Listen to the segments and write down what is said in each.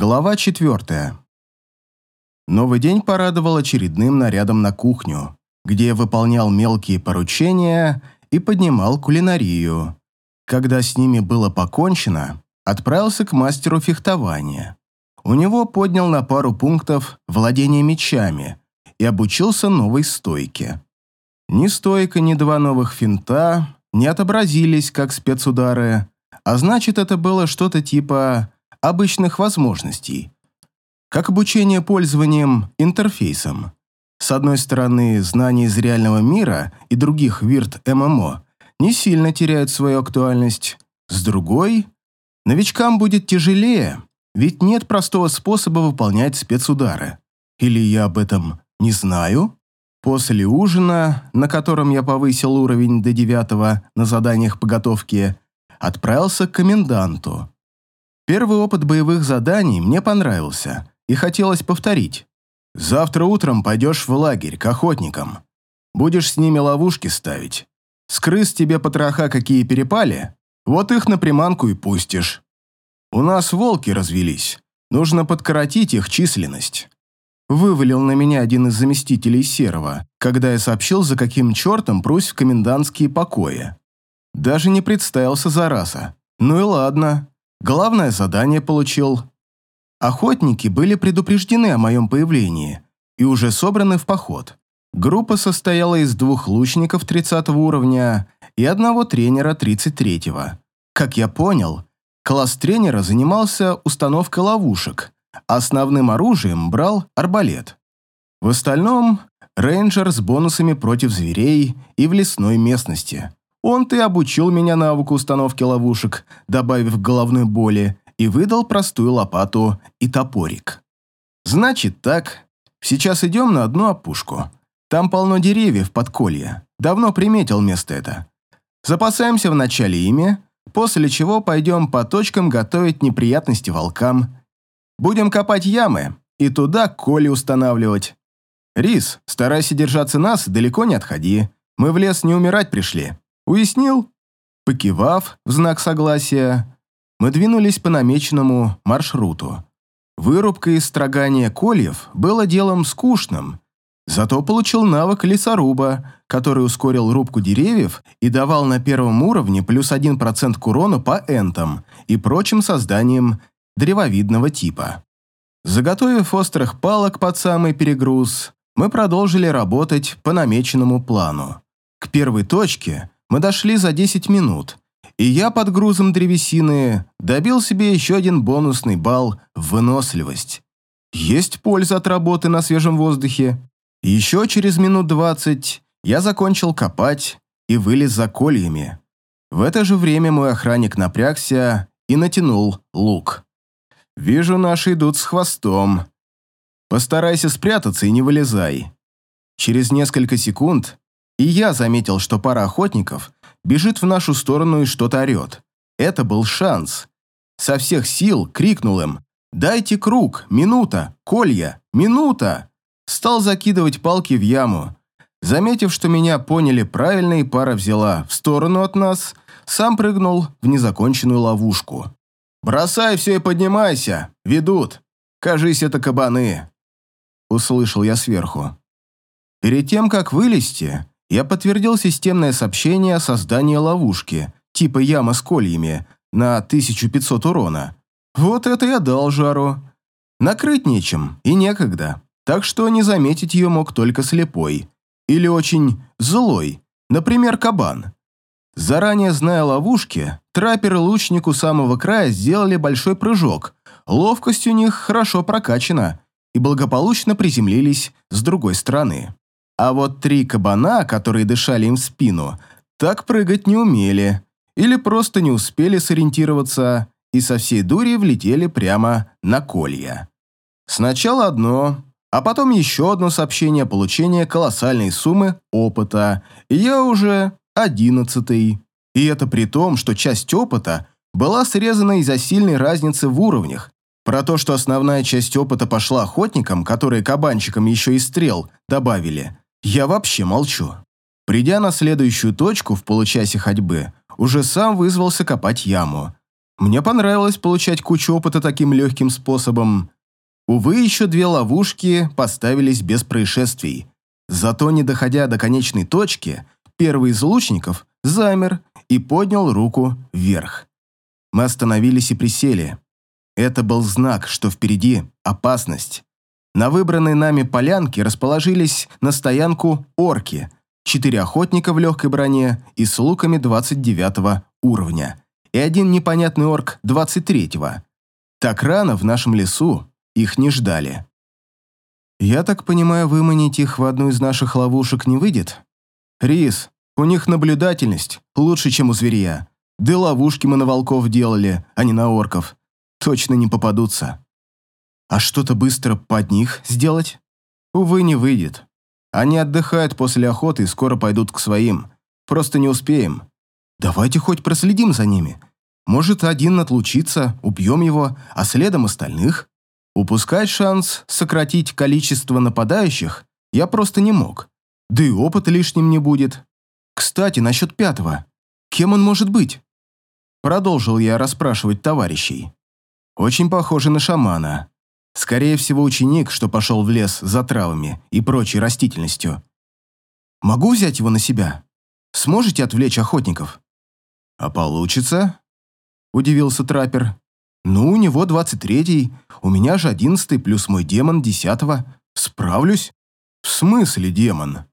Глава четвертая. Новый день порадовал очередным нарядом на кухню, где я выполнял мелкие поручения и поднимал кулинарию. Когда с ними было покончено, отправился к мастеру фехтования. У него поднял на пару пунктов владение мечами и обучился новой стойке. Ни стойка, ни два новых финта не отобразились как спецудары, а значит, это было что-то типа обычных возможностей, как обучение пользованием интерфейсом. С одной стороны, знания из реального мира и других вирт-ММО не сильно теряют свою актуальность. С другой, новичкам будет тяжелее, ведь нет простого способа выполнять спецудары. Или я об этом не знаю? После ужина, на котором я повысил уровень до девятого на заданиях по готовке, отправился к коменданту. Первый опыт боевых заданий мне понравился, и хотелось повторить. Завтра утром пойдешь в лагерь к охотникам. Будешь с ними ловушки ставить. С крыс тебе потроха какие перепали, вот их на приманку и пустишь. У нас волки развелись, нужно подкоротить их численность. Вывалил на меня один из заместителей Серого, когда я сообщил, за каким чертом прусь в комендантские покои. Даже не представился зараза. Ну и ладно, Главное задание получил. Охотники были предупреждены о моем появлении и уже собраны в поход. Группа состояла из двух лучников 30 уровня и одного тренера 33-го. Как я понял, класс тренера занимался установкой ловушек, а основным оружием брал арбалет. В остальном – рейнджер с бонусами против зверей и в лесной местности. Он-то и обучил меня навыку установки ловушек, добавив головной боли, и выдал простую лопату и топорик. Значит так, сейчас идем на одну опушку. Там полно деревьев под колья. Давно приметил место это. Запасаемся вначале ими, после чего пойдем по точкам готовить неприятности волкам. Будем копать ямы и туда коли устанавливать. Рис, старайся держаться нас, далеко не отходи. Мы в лес не умирать пришли. Уяснил? Покивав в знак согласия, мы двинулись по намеченному маршруту. Вырубка и строгание кольев было делом скучным, зато получил навык лесоруба, который ускорил рубку деревьев и давал на первом уровне плюс 1% к урону по энтам и прочим созданиям древовидного типа. Заготовив острых палок под самый перегруз, мы продолжили работать по намеченному плану. К первой точке мы дошли за 10 минут, и я под грузом древесины добил себе еще один бонусный балл в выносливость. Есть польза от работы на свежем воздухе. Еще через минут 20 я закончил копать и вылез за кольями. В это же время мой охранник напрягся и натянул лук. «Вижу, наши идут с хвостом. Постарайся спрятаться и не вылезай». Через несколько секунд и я заметил, что пара охотников бежит в нашу сторону и что-то орет. Это был шанс. Со всех сил крикнул им «Дайте круг! Минута! Колья! Минута!» Стал закидывать палки в яму. Заметив, что меня поняли правильно и пара взяла в сторону от нас, сам прыгнул в незаконченную ловушку. «Бросай все и поднимайся! Ведут! Кажись, это кабаны!» Услышал я сверху. Перед тем, как вылезти, я подтвердил системное сообщение о создании ловушки, типа яма с кольями, на 1500 урона. Вот это я дал жару. Накрыть нечем и некогда, так что не заметить ее мог только слепой. Или очень злой, например, кабан. Заранее зная ловушки, траппер и лучник самого края сделали большой прыжок. Ловкость у них хорошо прокачана и благополучно приземлились с другой стороны. А вот три кабана, которые дышали им в спину, так прыгать не умели или просто не успели сориентироваться и со всей дури влетели прямо на колья. Сначала одно, а потом еще одно сообщение получения колоссальной суммы опыта, и я уже одиннадцатый. И это при том, что часть опыта была срезана из-за сильной разницы в уровнях. Про то, что основная часть опыта пошла охотникам, которые кабанчикам еще и стрел добавили, я вообще молчу. Придя на следующую точку в получасе ходьбы, уже сам вызвался копать яму. Мне понравилось получать кучу опыта таким легким способом. Увы, еще две ловушки поставились без происшествий. Зато, не доходя до конечной точки, первый из лучников замер и поднял руку вверх. Мы остановились и присели. Это был знак, что впереди опасность. На выбранной нами полянке расположились на стоянку орки, четыре охотника в легкой броне и с луками 29 уровня, и один непонятный орк 23-го. Так рано в нашем лесу их не ждали. «Я так понимаю, выманить их в одну из наших ловушек не выйдет?» «Рис, у них наблюдательность лучше, чем у зверя. Да ловушки мы на волков делали, а не на орков. Точно не попадутся. А что-то быстро под них сделать? Увы, не выйдет. Они отдыхают после охоты и скоро пойдут к своим. Просто не успеем. Давайте хоть проследим за ними. Может, один отлучится, убьем его, а следом остальных? Упускать шанс сократить количество нападающих я просто не мог. Да и опыта лишним не будет. Кстати, насчет пятого. Кем он может быть? Продолжил я расспрашивать товарищей. Очень похоже на шамана. Скорее всего, ученик, что пошел в лес за травами и прочей растительностью. Могу взять его на себя? Сможете отвлечь охотников? А получится? Удивился траппер. Ну, у него двадцать третий, у меня же одиннадцатый плюс мой демон десятого. Справлюсь? В смысле демон?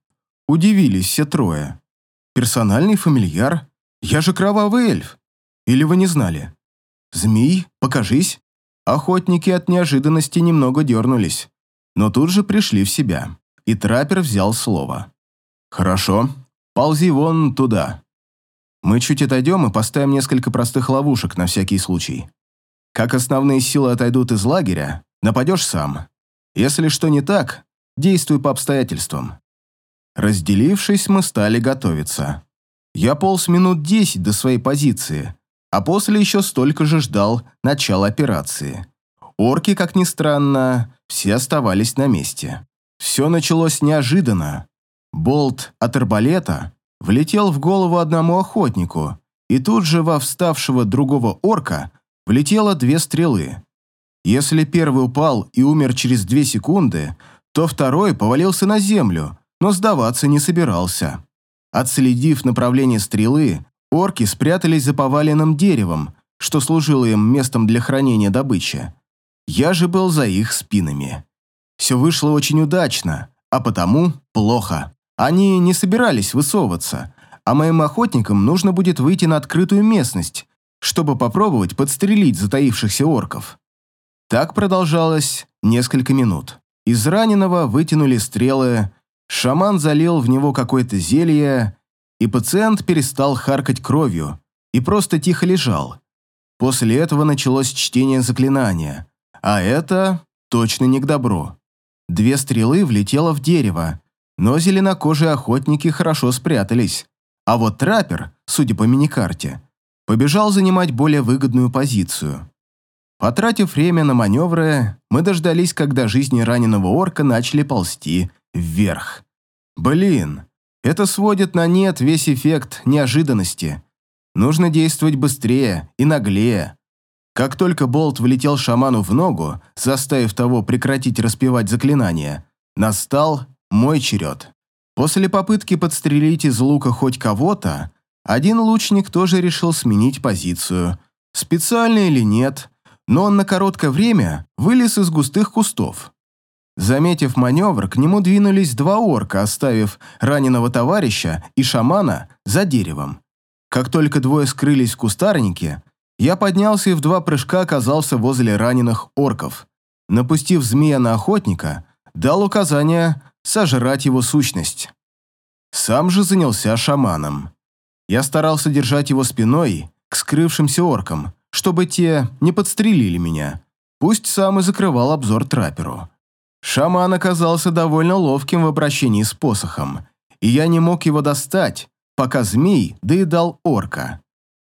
Удивились все трое. Персональный фамильяр? Я же кровавый эльф. Или вы не знали? Змей, покажись. Охотники от неожиданности немного дернулись, но тут же пришли в себя, и траппер взял слово. «Хорошо, ползи вон туда. Мы чуть отойдем и поставим несколько простых ловушек на всякий случай. Как основные силы отойдут из лагеря, нападешь сам. Если что не так, действуй по обстоятельствам». Разделившись, мы стали готовиться. Я полз минут десять до своей позиции, а после еще столько же ждал начала операции. Орки, как ни странно, все оставались на месте. Все началось неожиданно. Болт от арбалета влетел в голову одному охотнику, и тут же во вставшего другого орка влетело две стрелы. Если первый упал и умер через две секунды, то второй повалился на землю, но сдаваться не собирался. Отследив направление стрелы, Орки спрятались за поваленным деревом, что служило им местом для хранения добычи. Я же был за их спинами. Все вышло очень удачно, а потому плохо. Они не собирались высовываться, а моим охотникам нужно будет выйти на открытую местность, чтобы попробовать подстрелить затаившихся орков. Так продолжалось несколько минут. Из раненого вытянули стрелы, шаман залил в него какое-то зелье, и пациент перестал харкать кровью и просто тихо лежал. После этого началось чтение заклинания, а это точно не к добру. Две стрелы влетело в дерево, но зеленокожие охотники хорошо спрятались, а вот траппер, судя по миникарте, побежал занимать более выгодную позицию. Потратив время на маневры, мы дождались, когда жизни раненого орка начали ползти вверх. Блин, это сводит на нет весь эффект неожиданности. Нужно действовать быстрее и наглее. Как только болт влетел шаману в ногу, заставив того прекратить распевать заклинание, настал мой черед. После попытки подстрелить из лука хоть кого-то, один лучник тоже решил сменить позицию. Специально или нет, но он на короткое время вылез из густых кустов. Заметив маневр, к нему двинулись два орка, оставив раненого товарища и шамана за деревом. Как только двое скрылись в кустарнике, я поднялся и в два прыжка оказался возле раненых орков. Напустив змея на охотника, дал указание сожрать его сущность. Сам же занялся шаманом. Я старался держать его спиной к скрывшимся оркам, чтобы те не подстрелили меня. Пусть сам и закрывал обзор трапперу. Шаман оказался довольно ловким в обращении с посохом, и я не мог его достать, пока змей доедал орка.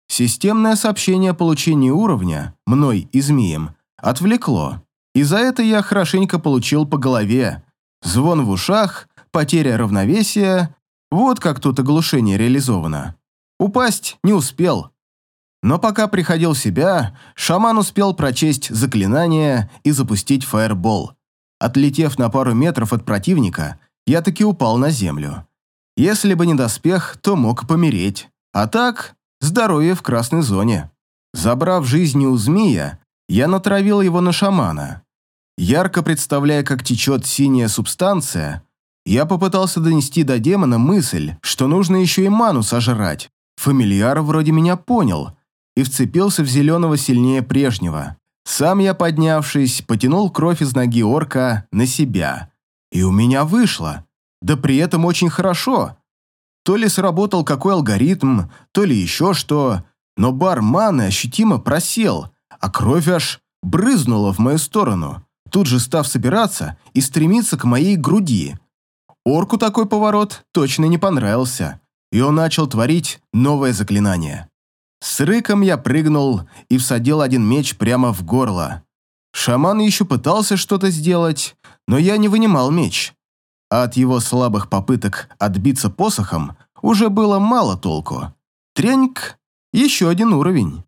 Системное сообщение о получении уровня, мной и змеем, отвлекло, и за это я хорошенько получил по голове. Звон в ушах, потеря равновесия, вот как тут оглушение реализовано. Упасть не успел. Но пока приходил в себя, шаман успел прочесть заклинание и запустить фаербол. Отлетев на пару метров от противника, я таки упал на землю. Если бы не доспех, то мог помереть. А так, здоровье в красной зоне. Забрав жизни у змея, я натравил его на шамана. Ярко представляя, как течет синяя субстанция, я попытался донести до демона мысль, что нужно еще и ману сожрать. Фамильяр вроде меня понял и вцепился в зеленого сильнее прежнего. Сам я, поднявшись, потянул кровь из ноги орка на себя. И у меня вышло. Да при этом очень хорошо. То ли сработал какой алгоритм, то ли еще что, но бар маны ощутимо просел, а кровь аж брызнула в мою сторону, тут же став собираться и стремиться к моей груди. Орку такой поворот точно не понравился, и он начал творить новое заклинание. С рыком я прыгнул и всадил один меч прямо в горло. Шаман еще пытался что-то сделать, но я не вынимал меч. А от его слабых попыток отбиться посохом уже было мало толку. Треньк — еще один уровень.